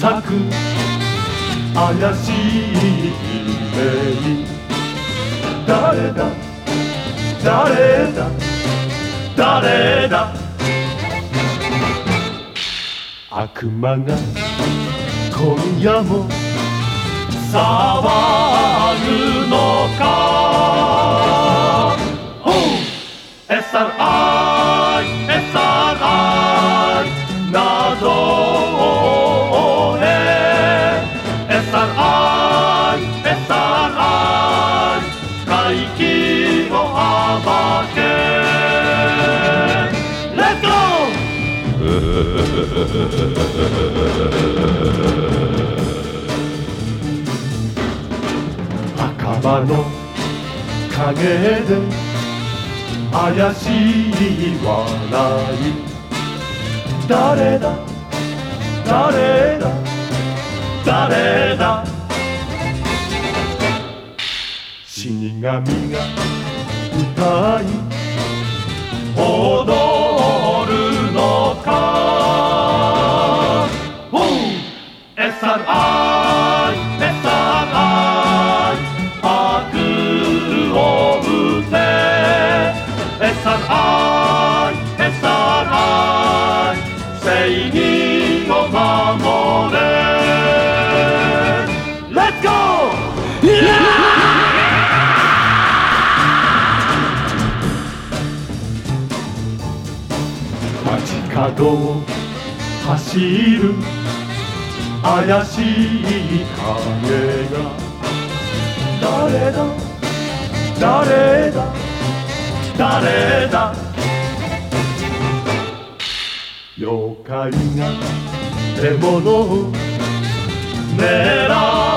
咲く。怪しい夢に。誰だ？誰だ？誰だ？悪魔が今夜も騒ぐのか？SRI SRI SRI 怪奇を暴け Let's go! 墓場の陰で怪しい笑い誰だ誰だ誰だ？死神が歌い踊るのか？SRI SRI 悪を打て。SRI SRI 正義角を走る。怪しい影が。誰だ？誰だ？誰だ？妖怪が獲物を狙う。